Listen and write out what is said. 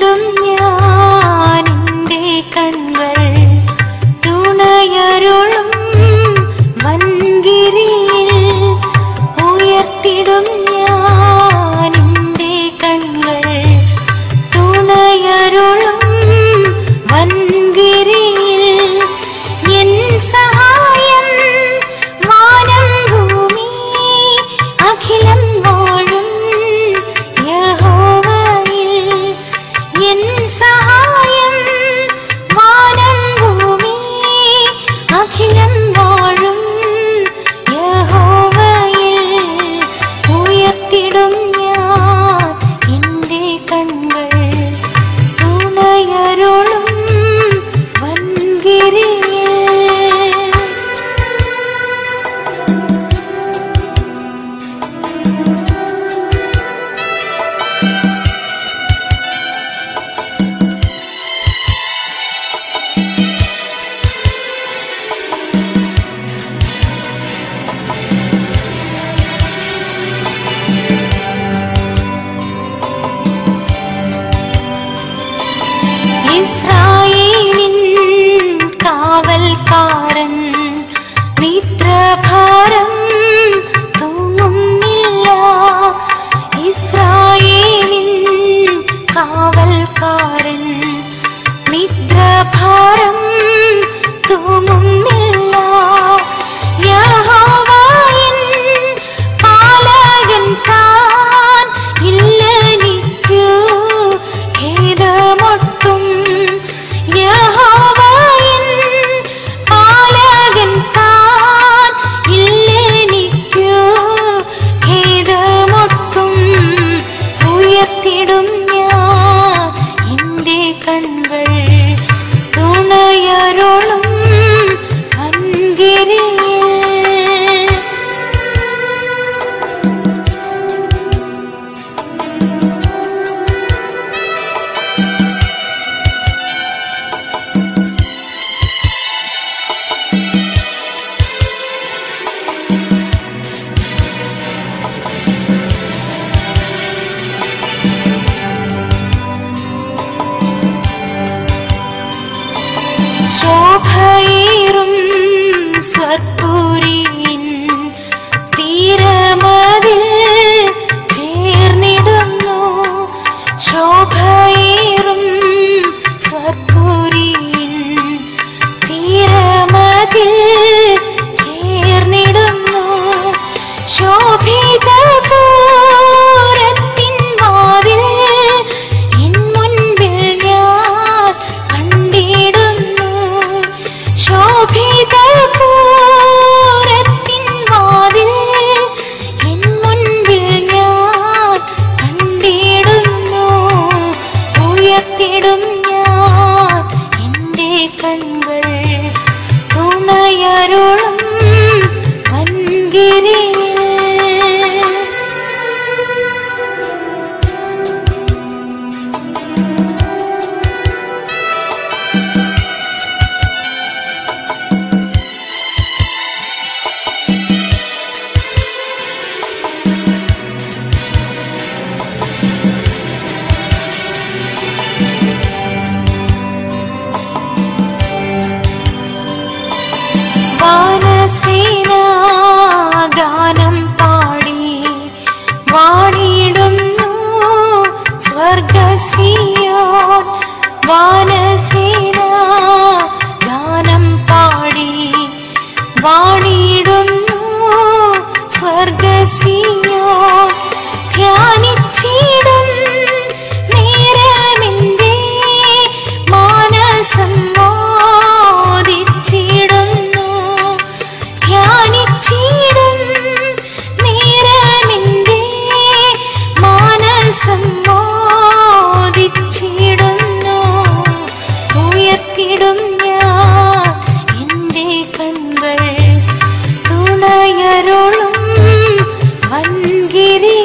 đêm nhau Israel. ശോഭയേറും സ്വർപ്പൂരിൻ തീരമതിൽ ചേർന്നിടുന്നു. ശോഭയേറും സ്വർപ്പൂരിൻ തീരമതിൽ ചേർന്നിടുന്നു. Sobhita Giri